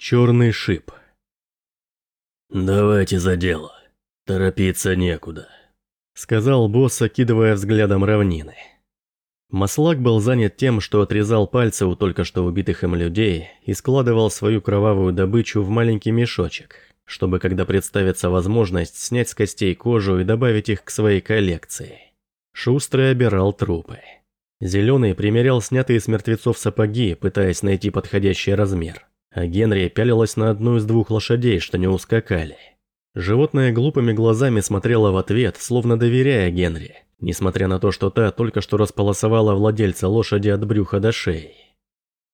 Черный шип. «Давайте за дело. Торопиться некуда», — сказал босс, окидывая взглядом равнины. Маслак был занят тем, что отрезал пальцы у только что убитых им людей и складывал свою кровавую добычу в маленький мешочек, чтобы, когда представится возможность, снять с костей кожу и добавить их к своей коллекции. Шустрый обирал трупы. Зеленый примерял снятые с мертвецов сапоги, пытаясь найти подходящий размер, а Генри пялилась на одну из двух лошадей, что не ускакали. Животное глупыми глазами смотрело в ответ, словно доверяя Генри, несмотря на то, что та только что располосовала владельца лошади от брюха до шеи.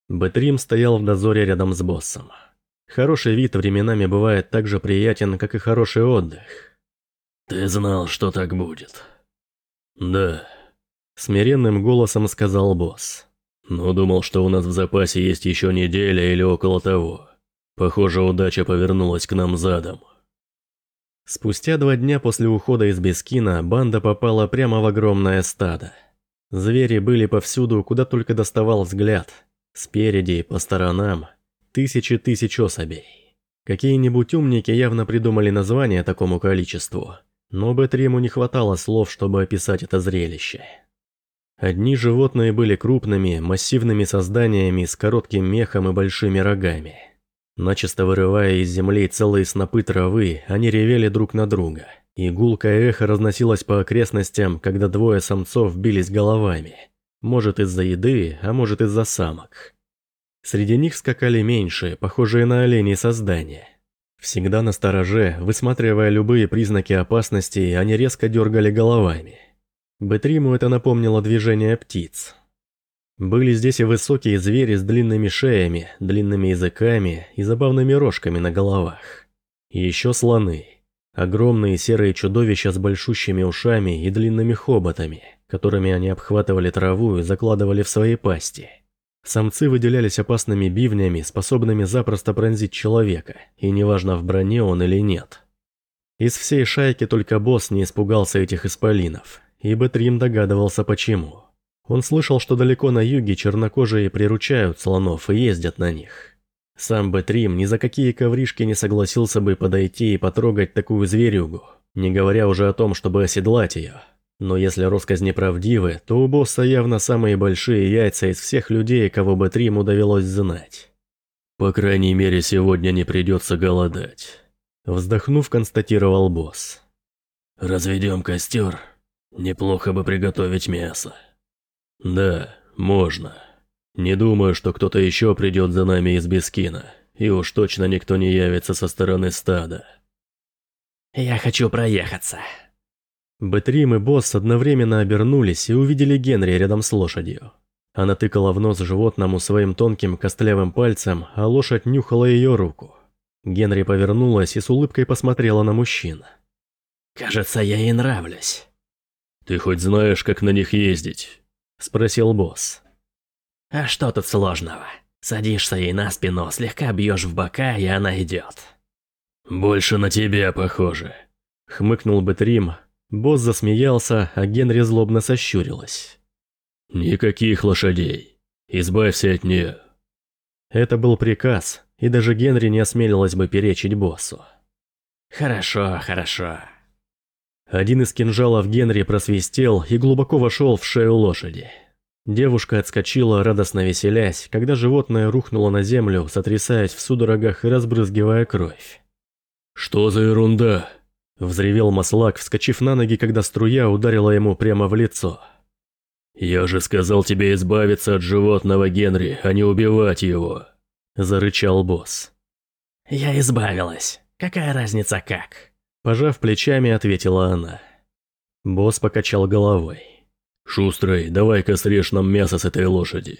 Бэтрим стоял в дозоре рядом с боссом. Хороший вид временами бывает так же приятен, как и хороший отдых. «Ты знал, что так будет?» «Да», — смиренным голосом сказал босс. «Но думал, что у нас в запасе есть еще неделя или около того. Похоже, удача повернулась к нам задом». Спустя два дня после ухода из Бескина банда попала прямо в огромное стадо. Звери были повсюду, куда только доставал взгляд. Спереди, по сторонам. Тысячи тысяч особей. Какие-нибудь умники явно придумали название такому количеству, но Бетриму не хватало слов, чтобы описать это зрелище. Одни животные были крупными, массивными созданиями с коротким мехом и большими рогами. Начисто вырывая из земли целые снопы травы, они ревели друг на друга. И гулкое эхо разносилось по окрестностям, когда двое самцов бились головами. Может из-за еды, а может из-за самок. Среди них скакали меньшие, похожие на оленей создания. Всегда на стороже, высматривая любые признаки опасности, они резко дергали головами. Бетриму это напомнило движение птиц. Были здесь и высокие звери с длинными шеями, длинными языками и забавными рожками на головах. И еще слоны. Огромные серые чудовища с большущими ушами и длинными хоботами, которыми они обхватывали траву и закладывали в свои пасти. Самцы выделялись опасными бивнями, способными запросто пронзить человека, и неважно в броне он или нет. Из всей шайки только босс не испугался этих исполинов, и Бэтрим догадывался почему. Он слышал, что далеко на юге чернокожие приручают слонов и ездят на них. Сам Бэтрим ни за какие ковришки не согласился бы подойти и потрогать такую зверюгу, не говоря уже о том, чтобы оседлать ее. Но если россказни правдивы, то у босса явно самые большие яйца из всех людей, кого Бэтриму довелось знать. «По крайней мере, сегодня не придется голодать», – вздохнув, констатировал босс. «Разведем костер. Неплохо бы приготовить мясо». «Да, можно. Не думаю, что кто-то еще придет за нами из Бескина, и уж точно никто не явится со стороны стада». «Я хочу проехаться». Бэтрим и босс одновременно обернулись и увидели Генри рядом с лошадью. Она тыкала в нос животному своим тонким костлявым пальцем, а лошадь нюхала ее руку. Генри повернулась и с улыбкой посмотрела на мужчин. «Кажется, я ей нравлюсь». «Ты хоть знаешь, как на них ездить?» – спросил босс. «А что тут сложного? Садишься ей на спину, слегка бьешь в бока, и она идет». «Больше на тебя похоже», – хмыкнул Бэтрим. Босс засмеялся, а Генри злобно сощурилась. «Никаких лошадей. Избавься от нее». Это был приказ, и даже Генри не осмелилась бы перечить боссу. «Хорошо, хорошо», один из кинжалов Генри просвистел и глубоко вошел в шею лошади. Девушка отскочила, радостно веселясь, когда животное рухнуло на землю, сотрясаясь в судорогах и разбрызгивая кровь. «Что за ерунда?» – взревел Маслак, вскочив на ноги, когда струя ударила ему прямо в лицо. «Я же сказал тебе избавиться от животного, Генри, а не убивать его!» – зарычал босс. «Я избавилась. Какая разница как?» Пожав плечами, ответила она. Босс покачал головой. «Шустрый, давай-ка срежь нам мясо с этой лошади.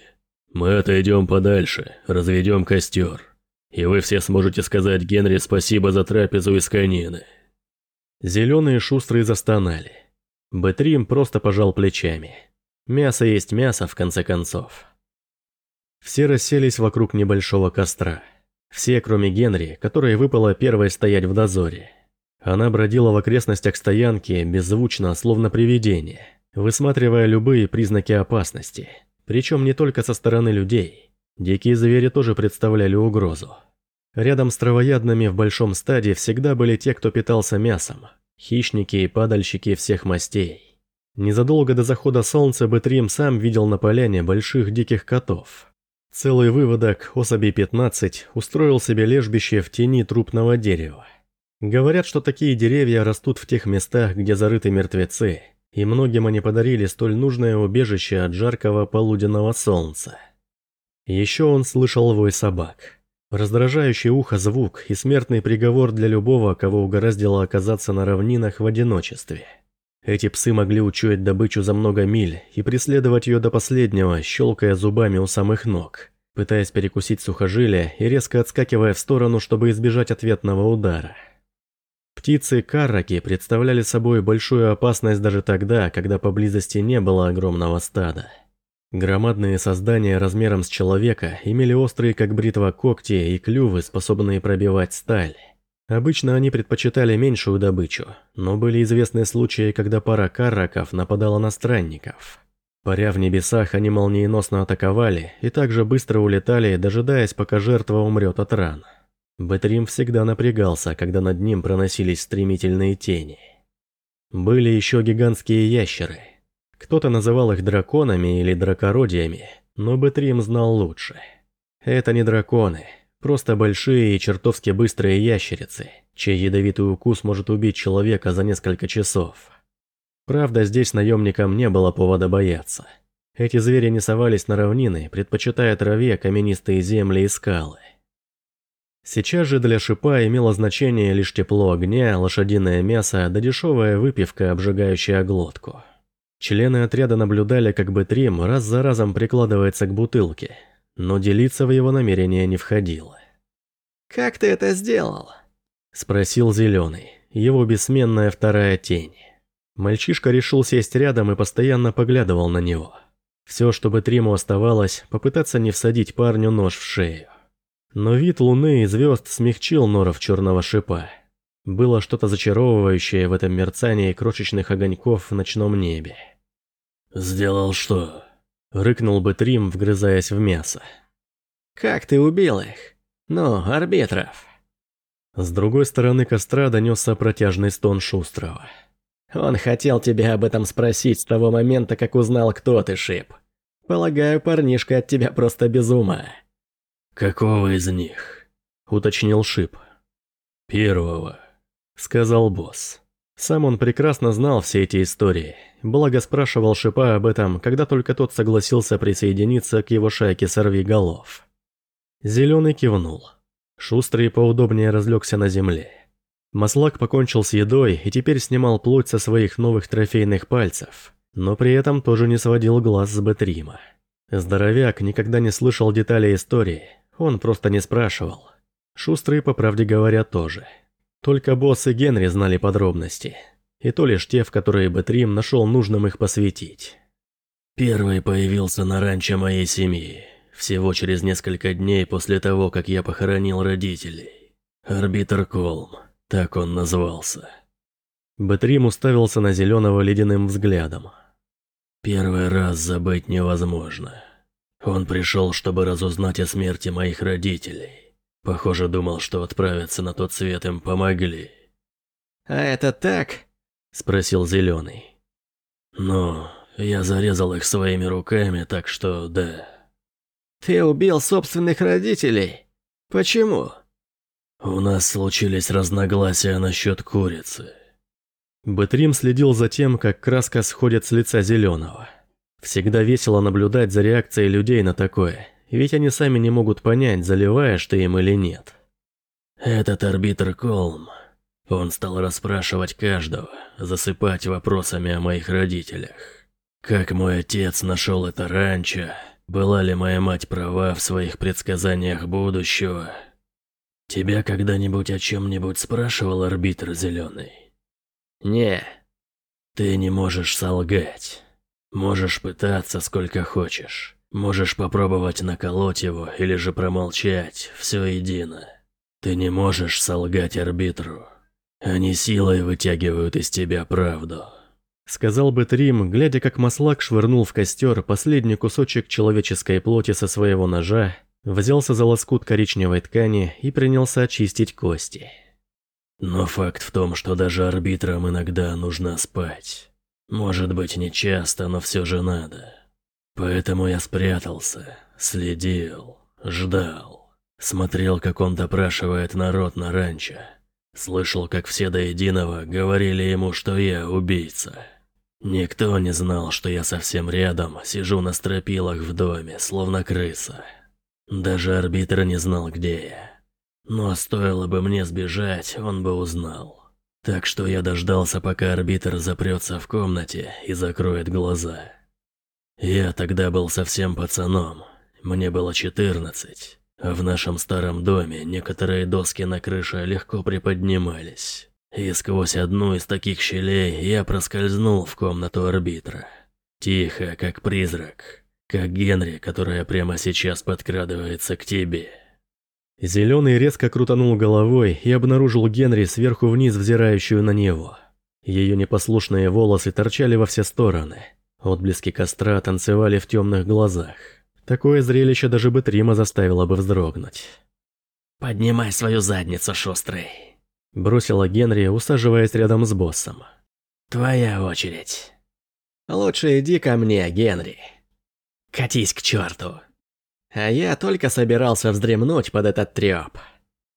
Мы отойдем подальше, разведем костер. И вы все сможете сказать Генри спасибо за трапезу из конины». Зеленые шустрые застонали. Бэтрим просто пожал плечами. Мясо есть мясо, в конце концов. Все расселись вокруг небольшого костра. Все, кроме Генри, которой выпало первой стоять в дозоре. Она бродила в окрестностях стоянки, беззвучно, словно привидение, высматривая любые признаки опасности. Причем не только со стороны людей. Дикие звери тоже представляли угрозу. Рядом с травоядными в большом стаде всегда были те, кто питался мясом. Хищники и падальщики всех мастей. Незадолго до захода солнца Бэтрим сам видел на поляне больших диких котов. Целый выводок, особей 15, устроил себе лежбище в тени трупного дерева. Говорят, что такие деревья растут в тех местах, где зарыты мертвецы, и многим они подарили столь нужное убежище от жаркого полуденного солнца. Еще он слышал вой собак. Раздражающий ухо звук и смертный приговор для любого, кого угораздило оказаться на равнинах в одиночестве. Эти псы могли учуять добычу за много миль и преследовать ее до последнего, щелкая зубами у самых ног, пытаясь перекусить сухожилие и резко отскакивая в сторону, чтобы избежать ответного удара. Птицы-карраки представляли собой большую опасность даже тогда, когда поблизости не было огромного стада. Громадные создания размером с человека имели острые как бритва когти и клювы, способные пробивать сталь. Обычно они предпочитали меньшую добычу, но были известны случаи, когда пара карраков нападала на странников. Паря в небесах, они молниеносно атаковали и также быстро улетали, дожидаясь, пока жертва умрет от ран. Бэтрим всегда напрягался, когда над ним проносились стремительные тени. Были еще гигантские ящеры – кто-то называл их драконами или дракородиями, но Бэтрим знал лучше. Это не драконы, просто большие и чертовски быстрые ящерицы, чей ядовитый укус может убить человека за несколько часов. Правда, здесь наемникам не было повода бояться. Эти звери не совались на равнины, предпочитая траве каменистые земли и скалы. Сейчас же для шипа имело значение лишь тепло огня, лошадиное мясо да дешевая выпивка, обжигающая глотку. Члены отряда наблюдали, как Бэтрим раз за разом прикладывается к бутылке, но делиться в его намерения не входило. «Как ты это сделал?» – спросил Зеленый, его бессменная вторая тень. Мальчишка решил сесть рядом и постоянно поглядывал на него. Все, что Бэтриму оставалось, попытаться не всадить парню нож в шею. Но вид луны и звезд смягчил норов черного шипа. Было что-то зачаровывающее в этом мерцании крошечных огоньков в ночном небе. «Сделал что?» – рыкнул бы Трим, вгрызаясь в мясо. «Как ты убил их? Ну, арбитров!» С другой стороны костра донесся протяжный стон Шустрого. «Он хотел тебя об этом спросить с того момента, как узнал, кто ты, Шип. Полагаю, парнишка от тебя просто без ума». «Какого из них?» – уточнил Шип. «Первого», – сказал босс. Сам он прекрасно знал все эти истории, благо спрашивал Шипа об этом, когда только тот согласился присоединиться к его шайке сорвиголов. Зеленый кивнул. Шустрый поудобнее разлегся на земле. Маслак покончил с едой и теперь снимал плоть со своих новых трофейных пальцев, но при этом тоже не сводил глаз с Бетрима. Здоровяк никогда не слышал деталей истории, он просто не спрашивал. Шустрый, по правде говоря, тоже – только босс и Генри знали подробности, и то лишь те, в которые Бэтрим нашел нужным их посвятить. Первый появился на ранчо моей семьи, всего через несколько дней после того, как я похоронил родителей. Арбитр Колм, так он назвался. Бэтрим уставился на зеленого ледяным взглядом. Первый раз забыть невозможно. Он пришел, чтобы разузнать о смерти моих родителей. Похоже, думал, что отправиться на тот свет им помогли. «А это так?» – спросил Зеленый. «Ну, я зарезал их своими руками, так что да». «Ты убил собственных родителей? Почему?» «У нас случились разногласия насчет курицы». Бэтрим следил за тем, как краска сходит с лица Зеленого. Всегда весело наблюдать за реакцией людей на такое – ведь они сами не могут понять, заливаешь ты им или нет. Этот арбитр Колм, он стал расспрашивать каждого, засыпать вопросами о моих родителях. Как мой отец нашел это ранчо, была ли моя мать права в своих предсказаниях будущего. Тебя когда-нибудь о чем-нибудь спрашивал арбитр Зеленый? Не. Ты не можешь солгать. Можешь пытаться сколько хочешь. Можешь попробовать наколоть его или же промолчать, все едино. Ты не можешь солгать арбитру. Они силой вытягивают из тебя правду. Сказал бы Трим, глядя как Маслак швырнул в костер последний кусочек человеческой плоти со своего ножа, Взялся за лоскут коричневой ткани и принялся очистить кости. Но факт в том, что даже арбитрам иногда нужно спать. Может быть, не часто, но все же надо. Поэтому я спрятался, следил, ждал. Смотрел, как он допрашивает народ на ранчо. Слышал, как все до единого говорили ему, что я убийца. Никто не знал, что я совсем рядом, сижу на стропилах в доме, словно крыса. Даже арбитр не знал, где я. Но стоило бы мне сбежать, он бы узнал. Так что я дождался, пока арбитр запрется в комнате и закроет глаза. Я тогда был совсем пацаном, мне было 14, а в нашем старом доме некоторые доски на крыше легко приподнимались. И сквозь одну из таких щелей я проскользнул в комнату арбитра. Тихо, как призрак. Как Генри, которая прямо сейчас подкрадывается к тебе. Зеленый резко крутанул головой и обнаружил Генри сверху вниз взирающую на него. Ее непослушные волосы торчали во все стороны. Отблески костра танцевали в темных глазах. Такое зрелище даже бы Трима заставило бы вздрогнуть. «Поднимай свою задницу, шустрый!» Бросила Генри, усаживаясь рядом с боссом. «Твоя очередь. Лучше иди ко мне, Генри. Катись к черту. А я только собирался вздремнуть под этот трёп»,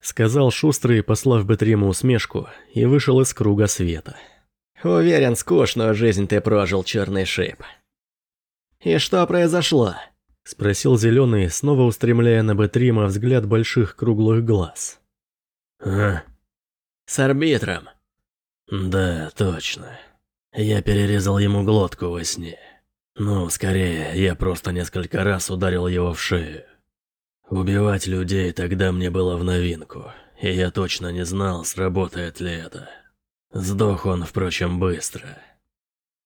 сказал Шустрый, послав Бетриму усмешку, и вышел из круга света. «Уверен, скучную жизнь ты прожил, черный шип». «И что произошло?» Спросил Зеленый, снова устремляя на Бетрима взгляд больших круглых глаз. «А, с арбитром. Да, точно. Я перерезал ему глотку во сне. Ну, скорее, я просто несколько раз ударил его в шею. Убивать людей тогда мне было в новинку, и я точно не знал, сработает ли это. Сдох он, впрочем, быстро.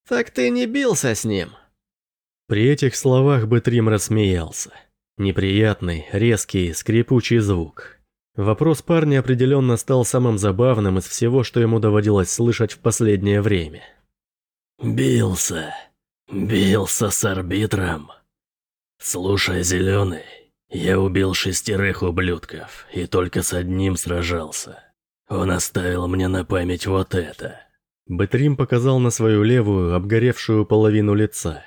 «Так ты не бился с ним?» При этих словах Бэтрим рассмеялся. Неприятный, резкий, скрипучий звук. Вопрос парня определенно стал самым забавным из всего, что ему доводилось слышать в последнее время. «Бился. Бился с арбитром. Слушай, Зеленый, я убил шестерых ублюдков и только с одним сражался. Он оставил мне на память вот это». Бэтрим показал на свою левую, обгоревшую половину лица.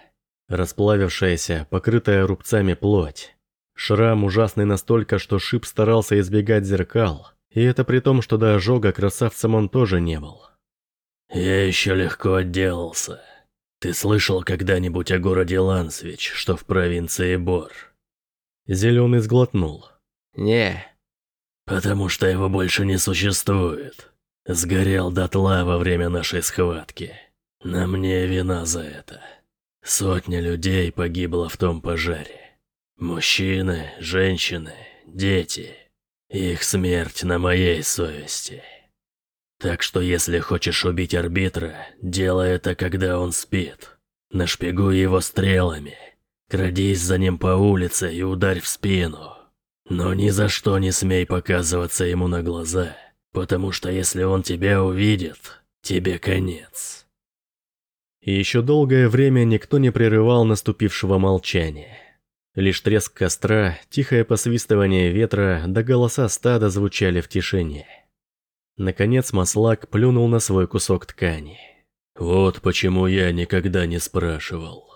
Расплавившаяся, покрытая рубцами плоть. Шрам ужасный настолько, что Шип старался избегать зеркал, и это при том, что до ожога красавцем он тоже не был. «Я еще легко отделался. Ты слышал когда-нибудь о городе Лансвич, что в провинции Бор?» Зеленый сглотнул. «Не». «Потому что его больше не существует. Сгорел дотла во время нашей схватки. На мне вина за это. Сотня людей погибло в том пожаре. Мужчины, женщины, дети. Их смерть на моей совести. Так что если хочешь убить арбитра, делай это, когда он спит. Нашпигуй его стрелами. Крадись за ним по улице и ударь в спину. Но ни за что не смей показываться ему на глаза, потому что если он тебя увидит, тебе конец. И еще долгое время никто не прерывал наступившего молчания. Лишь треск костра, тихое посвистывание ветра да голоса стада звучали в тишине. Наконец Маслак плюнул на свой кусок ткани. «Вот почему я никогда не спрашивал.